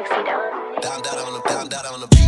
Tuxedo. Down, down on the, down, down on the.